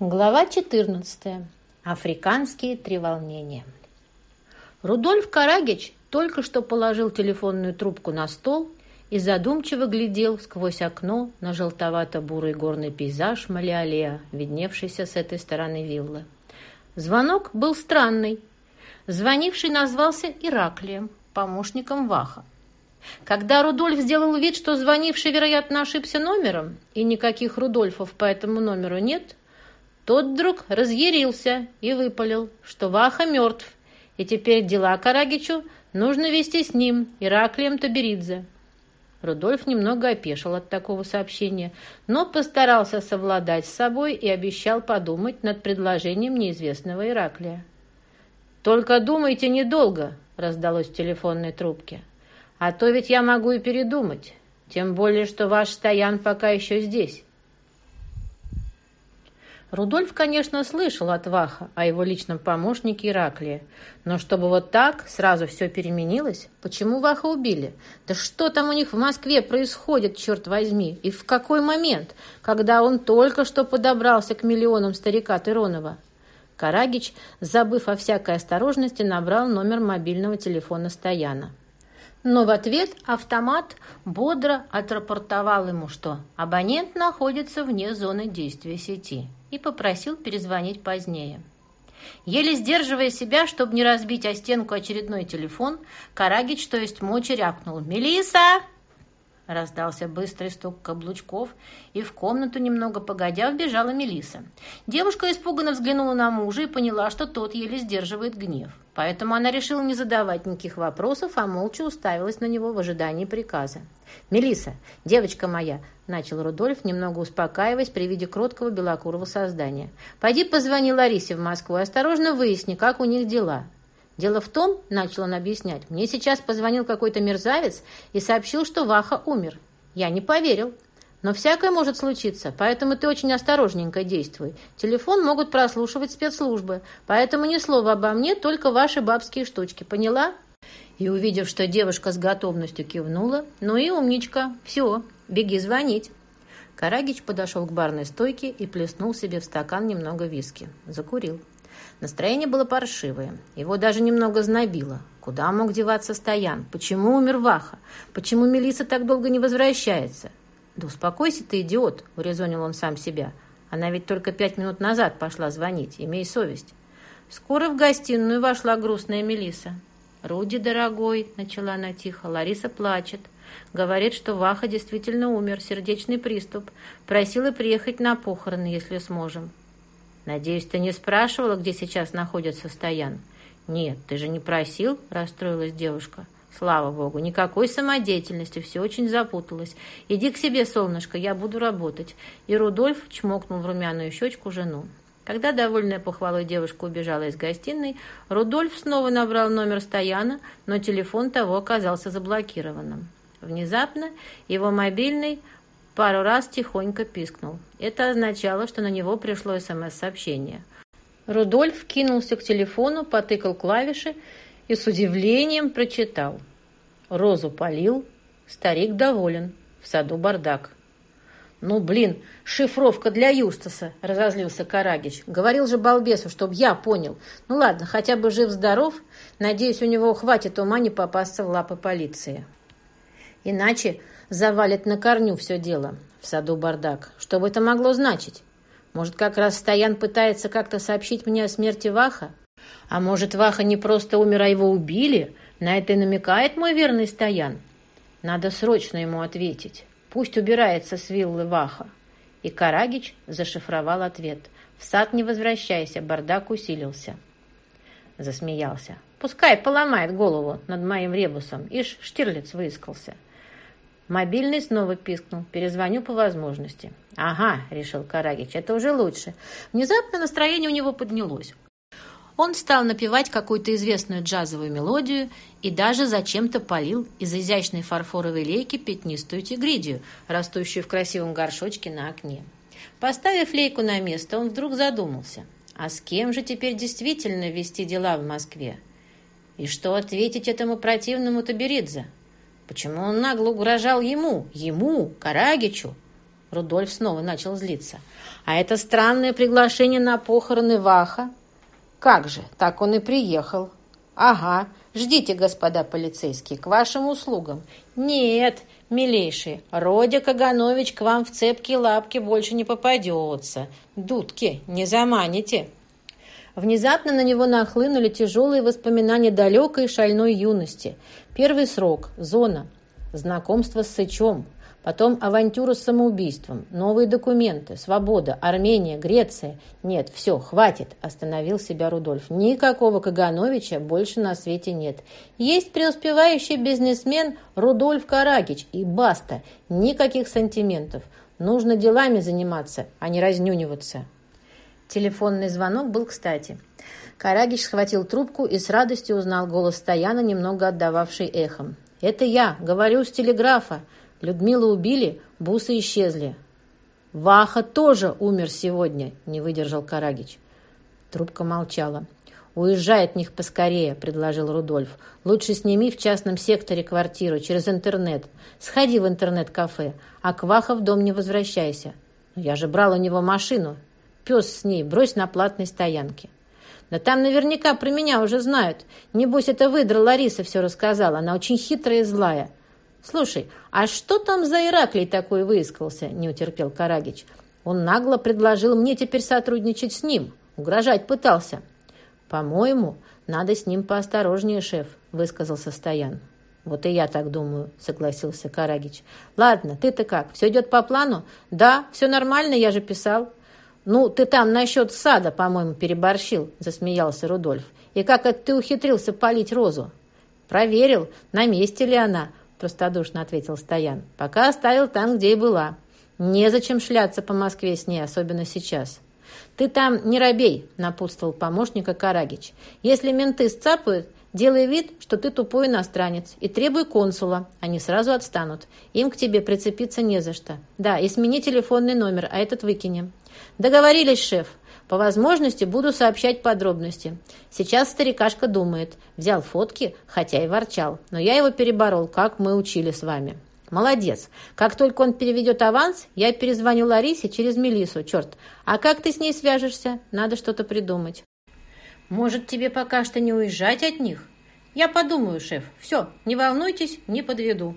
Глава 14. Африканские треволнения. Рудольф Карагич только что положил телефонную трубку на стол и задумчиво глядел сквозь окно на желтовато-бурый горный пейзаж Малиалея, видневшийся с этой стороны виллы. Звонок был странный. Звонивший назвался Ираклием, помощником Ваха. Когда Рудольф сделал вид, что звонивший, вероятно, ошибся номером, и никаких Рудольфов по этому номеру нет, тот вдруг разъярился и выпалил, что Ваха мертв, и теперь дела Карагичу нужно вести с ним, Ираклием Таберидзе. Рудольф немного опешил от такого сообщения, но постарался совладать с собой и обещал подумать над предложением неизвестного Ираклия. «Только думайте недолго», — раздалось в телефонной трубке. «А то ведь я могу и передумать, тем более, что ваш стоян пока еще здесь». Рудольф, конечно, слышал от Ваха о его личном помощнике Ираклии, но чтобы вот так сразу все переменилось, почему Ваха убили? Да что там у них в Москве происходит, черт возьми, и в какой момент, когда он только что подобрался к миллионам старика Тыронова? Карагич, забыв о всякой осторожности, набрал номер мобильного телефона Стояна. Но в ответ автомат бодро отрапортовал ему, что абонент находится вне зоны действия сети и попросил перезвонить позднее. Еле сдерживая себя, чтобы не разбить о стенку очередной телефон, Карагич, то есть мочи, рявкнул «Мелисса!» Раздался быстрый стук каблучков, и в комнату немного погодя вбежала Мелиса. Девушка испуганно взглянула на мужа и поняла, что тот еле сдерживает гнев. Поэтому она решила не задавать никаких вопросов, а молча уставилась на него в ожидании приказа. Мелиса, девочка моя!» — начал Рудольф, немного успокаиваясь при виде кроткого белокурого создания. «Пойди позвони Ларисе в Москву и осторожно выясни, как у них дела. «Дело в том, — начал он объяснять, — мне сейчас позвонил какой-то мерзавец и сообщил, что Ваха умер. Я не поверил. Но всякое может случиться, поэтому ты очень осторожненько действуй. Телефон могут прослушивать спецслужбы, поэтому ни слова обо мне, только ваши бабские штучки. Поняла?» И, увидев, что девушка с готовностью кивнула, «Ну и умничка, все, беги звонить». Карагич подошел к барной стойке и плеснул себе в стакан немного виски. Закурил. Настроение было паршивое. Его даже немного знобило. Куда мог деваться Стоян? Почему умер Ваха? Почему Мелиса так долго не возвращается? «Да успокойся ты, идиот!» — урезонил он сам себя. «Она ведь только пять минут назад пошла звонить. Имей совесть». Скоро в гостиную вошла грустная Мелиса. «Руди, дорогой!» — начала она тихо. «Лариса плачет. Говорит, что Ваха действительно умер, сердечный приступ. Просила приехать на похороны, если сможем. «Надеюсь, ты не спрашивала, где сейчас находится Стоян?» «Нет, ты же не просил», — расстроилась девушка. «Слава богу, никакой самодеятельности, все очень запуталось. Иди к себе, солнышко, я буду работать». И Рудольф чмокнул в румяную щечку жену. Когда довольная похвалой девушка убежала из гостиной, Рудольф снова набрал номер Стояна, но телефон того оказался заблокированным. Внезапно его мобильный пару раз тихонько пискнул. Это означало, что на него пришло СМС-сообщение. Рудольф кинулся к телефону, потыкал клавиши и с удивлением прочитал. Розу полил, старик доволен, в саду бардак. «Ну, блин, шифровка для Юстаса!» – разозлился Карагич. «Говорил же балбесу, чтоб я понял. Ну ладно, хотя бы жив-здоров. Надеюсь, у него хватит ума не попасться в лапы полиции. Иначе завалит на корню все дело. В саду бардак. Что бы это могло значить? Может, как раз Стоян пытается как-то сообщить мне о смерти Ваха? А может, Ваха не просто умер, а его убили? На это и намекает мой верный Стоян. Надо срочно ему ответить. Пусть убирается с виллы Ваха. И Карагич зашифровал ответ. «В сад не возвращайся, бардак усилился». Засмеялся. «Пускай поломает голову над моим ребусом. Ишь, Штирлиц выискался». Мобильный снова пискнул. Перезвоню по возможности. «Ага», — решил Карагич, — «это уже лучше». Внезапно настроение у него поднялось. Он стал напевать какую-то известную джазовую мелодию и даже зачем-то полил из изящной фарфоровой лейки пятнистую тигридию, растущую в красивом горшочке на окне. Поставив лейку на место, он вдруг задумался. А с кем же теперь действительно вести дела в Москве? И что ответить этому противному Таберидзе? Почему он нагло угрожал ему, ему, Карагичу? Рудольф снова начал злиться. «А это странное приглашение на похороны Ваха?» «Как же, так он и приехал». «Ага, ждите, господа полицейские, к вашим услугам». «Нет, милейший, Родя Каганович к вам в цепкие лапки больше не попадется. Дудки, не заманите». Внезапно на него нахлынули тяжелые воспоминания далекой шальной юности. Первый срок, зона, знакомство с Сычом, потом авантюра с самоубийством, новые документы, свобода, Армения, Греция. Нет, все, хватит, остановил себя Рудольф. Никакого Кагановича больше на свете нет. Есть преуспевающий бизнесмен Рудольф Карагич и баста. Никаких сантиментов. Нужно делами заниматься, а не разнюниваться. Телефонный звонок был кстати. Карагич схватил трубку и с радостью узнал голос Стояна, немного отдававший эхом. «Это я, говорю с телеграфа. Людмилу убили, бусы исчезли». «Ваха тоже умер сегодня», — не выдержал Карагич. Трубка молчала. «Уезжай от них поскорее», — предложил Рудольф. «Лучше сними в частном секторе квартиру через интернет. Сходи в интернет-кафе, а к Ваха в дом не возвращайся. Я же брал у него машину, Пес с ней, брось на платной стоянке. Да там наверняка про меня уже знают. Небось, это выдра Лариса все рассказала. Она очень хитрая и злая. Слушай, а что там за Ираклий такой выискался? Не утерпел Карагич. Он нагло предложил мне теперь сотрудничать с ним. Угрожать пытался. По-моему, надо с ним поосторожнее, шеф, высказался Стоян. «Вот и я так думаю», — согласился Карагич. «Ладно, ты-то как? Все идет по плану?» «Да, все нормально, я же писал». «Ну, ты там насчет сада, по-моему, переборщил», — засмеялся Рудольф. «И как это ты ухитрился полить розу?» «Проверил, на месте ли она», — простодушно ответил Стоян. «Пока оставил там, где и была. Незачем шляться по Москве с ней, особенно сейчас». «Ты там не робей», — напутствовал помощника Карагич. «Если менты сцапают, делай вид, что ты тупой иностранец, и требуй консула. Они сразу отстанут. Им к тебе прицепиться не за что. Да, и смени телефонный номер, а этот выкинем. «Договорились, шеф. По возможности буду сообщать подробности. Сейчас старикашка думает. Взял фотки, хотя и ворчал. Но я его переборол, как мы учили с вами». «Молодец. Как только он переведет аванс, я перезвоню Ларисе через Мелису. Черт, а как ты с ней свяжешься? Надо что-то придумать». «Может, тебе пока что не уезжать от них?» «Я подумаю, шеф. Все, не волнуйтесь, не подведу».